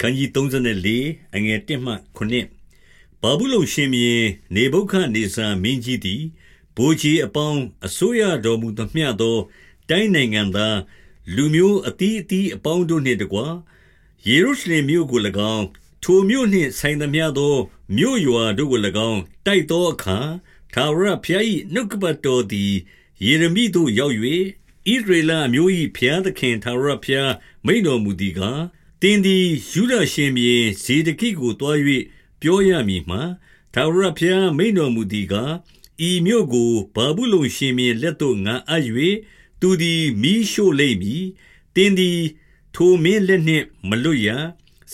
ခန်းကြီး34အငယ်1မှ9ဘာဘူးလုံရှင်မြေနေဘုခနေဆာမင်းကြီးသည်ဘိုးကြီးအပေါင်းအစိုးရတော်မူသမျှသော တိုင်းနိုင်ငံသားလူမျိုးအသီးအသီးအပေါင်းတို့နှင့်တကွယေရုရှလင်မြို့ကို၎င်းထိုမြို့နှင့်ဆိုင်သမျှသောမြို့ရွာတို့ကို၎င်းတိုက်သောအခါထာဝရဘုရား၏နှုတ်ကပတ်တော်သည်ယေရမိသို့ရောက်၍ဣဒရေလအမျိုး၏ဘုရားသခင်ထာဝရဘုရားမိန်တော်မူသည်ကား တင်းသည်ယူဒရှင်မြေဇေဒကိကိုတွား၍ပြောရမည်မှာထာဝရဘုရားမိန်တော်မူသည်ကားဤမြို့ကိုဘာဘူးလုံရှင်မြေလက်သို့ငါအပ်၍သူသည်မိရှို့လိမ့်မည်တင်းသည် ထိုမင်းလက်နှင့်မလွတ်ရ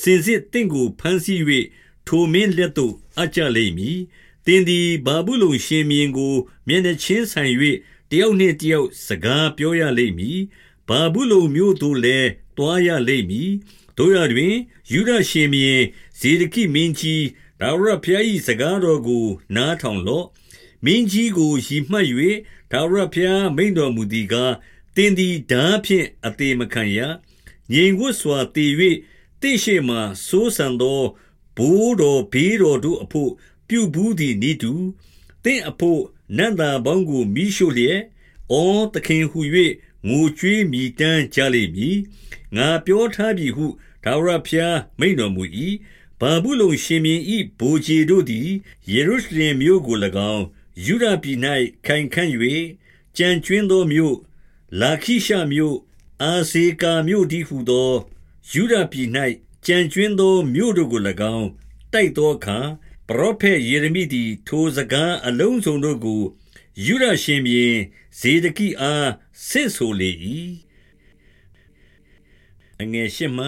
စင်စစ်တင့်ကိုဖမ်းဆီး၍ထိုမင်းလက်သို့အပ်ကြလိမ့်မည်။သင်သည်ဘာဘူးလုံရှင်မြင်းကိုမျက်နှချင်းဆိုင်၍တယောက်နှင့်တယောက်စကားပြောရလိမ့်မည်။ဘာဘူးလုံမြို့သို့လည်းတွားရလိမ့်မည်။ တို့ရတွင်ယူဒရှင်မြင်းဇေဒကိမင်းကြီးဒါဝရဖျား၏စကားတော်ကို နားထောင်လော့။မင်းကြီးကိုရီမှတ်၍ဒါဝရဖျားမိန်တော်မူသည်ကားသင်သည်ဓာဖြင့်အသေးမခံရ။ငြိမ်ဝတ်စွာတည်၍တင့်ရှိမှစိုးစံသောဘိုးတော်ဘေးတော်တို့အဖို့ပြုဘူးသည်နိတူတင့်အဖို့နန္တာပေါင်းကိုမိရှို့လျက်အောသခင်ဟု၍ ငိုကြွေးမိတမ်းကြလိမ့်မည်ငါပြောထားပြီဟုဒါဝရဖျားမိန်တော်မူ၏ဘာဘူးလုံရှင်မြင်းဤဘိုးကြီးတို့သည်ယေရုရှလင်မြို့ကို၎င်းယူဒပြည်၌ခိုင်ခန့်၍ကြံကျွင်းသောမြို့လာခိရှမြို့အာဇေကာမြို့တည်းဟုသောယူဒပြည်၌ကြံကျွင်းသောမြို့တို့ကို၎င်းတိုက်သောအခါပရောဖက်ယေရမိသည်ထိုစကားအလုံးစုံတို့ကို ယူဒရှင်ဘီဇေဒကိအားဆင့်ဆိုလေ၏အငယ်ရှမှ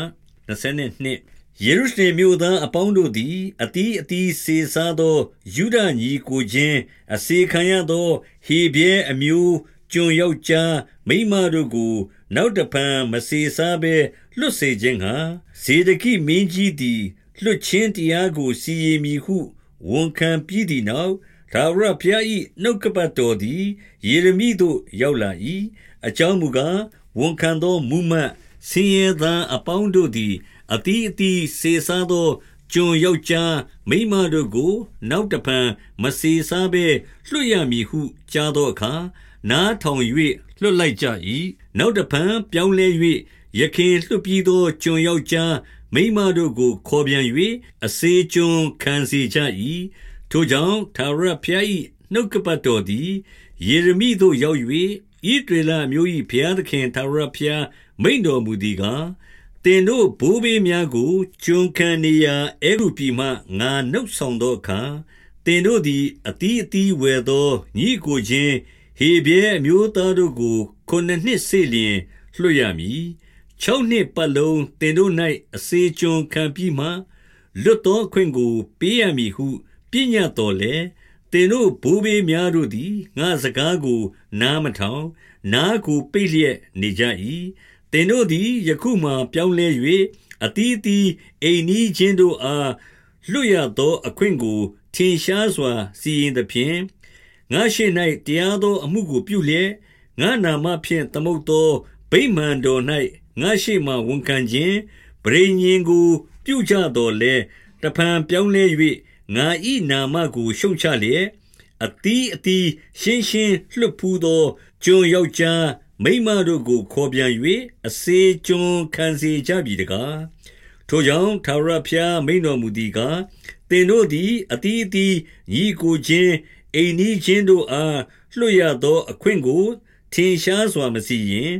22ယေရုရှလင်မြို့သားအပေါင်းတို့သည်အတီးအတီးစေစားသောယူဒညီကိုချင်းအစေခံရသောဟေဘဲအမျိုးကျွန်ယောက်ျားမိန်းမတို့ကိုနောက်တဖန်မစေစားဘဲလွတ်စေခြင်းဟာဇေဒကိမင်းကြီးသည်လွတ်ချင်းတရားကိုစီရင်မည်ဟုဝန်ခံပြီးသည့်နောက် ဒါဝရဘုရား၏နှုတ်ကပတ်တော်သည် ယေရမိသို့ ရောက်လာ၏အကြောင်းမူကား ဝန်ခံသောမူမှတ် ဆင်းရဲသားအပေါင်းတို့သည်အတီးအတီးစေစားသော ကျွန်ယောက်ျားမိန်းမတို့ကို နောက်တဖန် မစေစားဘဲ လွတ်ရမည်ဟု ကြားသောအခါ နားထောင်၍လွတ်လိုက်ကြ၏နောက်တဖန် ပြောင်းလဲ၍ယခင်လွတ်ပြီးသော ကျွန်ယောက်ျားမိန်းမတို့ကို ခေါ်ပြန်၍အစေကျွန်ခံစေကြ၏ ထိုကြောင့်သာရဖျား၏နှုတ်ကပတ်တော်သည်ယေရမိသို့ရောက်၍ဤဒေလမျိုး၏ဘုရားသခင်သာရဖျားမိန်တော်မူသည်ကားတင်တို့ဘိုးဘေးများကိုကျွန်ခံနေရာအဲရုပြည်မှငါနှုတ်ဆောင်သောအခါတင်တို့သည်အတီးအတီးဝယ်သောညီကိုချင်းဟေဘဲအမျိုးသားတို့ကိုခုနှစ်နှစ်စေလျင်လွှတ်ရမည်ခြောက်နှစ်ပတ်လုံးတင်တို့၌အစေကျွန်ခံပြီးမှလွတ်သောခွင့်ကိုပေးရမည်ဟု ပြညတ်တော်လေတင်တို့ဘိုးဘေးများတို့သည်ငါစကားကို နားမထောင် နားကိုပိတ်လျက်နေကြ၏တင်တို့သည်ယခုမှပြောင်းလဲ၍အတီးတီအိမ်နီးချင်းတို့အားလွတ်ရသောအခွင့်ကို ထင်ရှားစွာ စီရင်သဖြင့်ငါရှိ၌တရားသောအမှုကိုပြုလျက်ငါနာမဖြင့်သမုတ်သောဗိမာန်တော်၌ငါရှိမှဝန်ခံခြင်းပရိညင်ကို ပြုကြတော်လဲတဖန်ပြောင်းလဲ၍ ငါဤနာမကိုရှုံချလျက်အတီးအတီးရှင်းရှင်းလွတ်ဖူးသောကျွန်ယောက်ျားမိမတို့ကိုခေါ်ပြန်၍အစေကျွန်ခံစေကြပြီတကားထိုကြောင့်သာရဖျားမိန်တော်မူသည်ကားတင်တို့သည်အတီးအတီးညီကိုချင်းအိမ်နီးချင်းတို့အားလွှတ်ရသောအခွင့်ကိုထင်ရှားစွာမစီရင်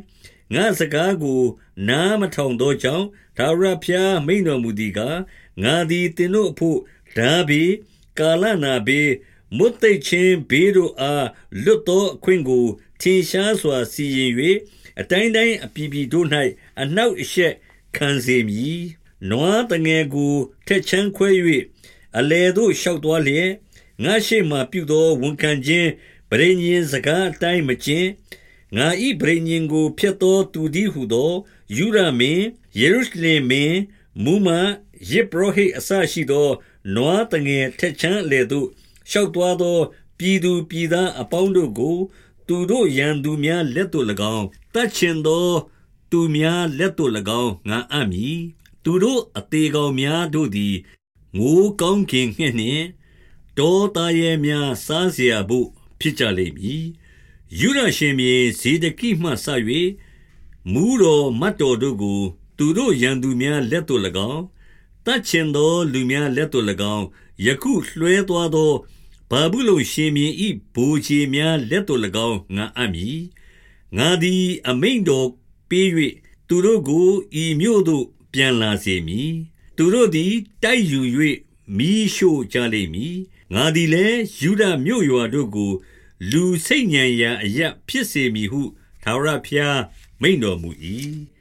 ငါစကားကို နားမထောင်သောကြောင့်ဒါဝရဖျားမိန်တော်မူသည်ကားငါသည်တင်တို့အဖို့ ဓာဘီကာလနာဘေးမွတ်သိချင်းဘေးတို့အားလွတ်သောအခွင့်ကိုထင်ရှားစွာစီရင်၍အတိုင်းတိုင်းအပြည်ပြည်တို့၌အနှောက်အယှက်ခံစေမည်နွားတငယ်ကိုထက်ချမ်းခွဲ၍အလေတို့လျှောက်သွားလျက်ငါရှိမှပြုသောဝန်ခံခြင်းပရိညင်စကားအတိုင်းမကျင့်ငါဤပရိညင်ကိုဖျက်သောသူသည်ဟုသောယူရမင်းယေရုရှလင်မင်းမူမယေဘရဟိအစရှိသော နွားတငယ်ထက်ချမ်းလေသို့ရှောက်သွားသောပြည်သူပြည်သားအပေါင်းတို့ကို သူတို့ရန်သူများလက်သို့၎င်းတတ်ချင်သောသူများလက်သို့၎င်းငါအပ်မည်တ သူတို့အသေးကောင်များတို့သည်ငိုးကောင်းကင်ငှက်နှင့်တောသားရဲများစားเสียဖို့ဖြစ်ကြလိမ့်မည်။ယူရရှင်မြေဇေဒကိမှဆ၍မူးတော်မတ်တော်တို့ကို သူတို့ရန်သူများလက်သို့၎င်း တတ်ချင်သောလူများလက်သို့၎င်းယခုလွှဲသွားသောဘာဘူးလုံရှင်မြေဤဘူချေများလက်သို့၎င်းငါအပ်မည်။ငါသည်အမိန်တော်ပေး၍သူတို့ကိုဤမြို့သို့ပြန်လာစေမည်။သူတို့သည်တိုက်ယူ၍မီးရှို့ကြလိမ့်မည်။ငါသည်လည်းယူဒမြို့ရွာတို့ကို လူစိတ်ညံရာအရပ်ဖြစ်စေမည်ဟုထာဝရဘုရားမိန့်တော်မူ၏။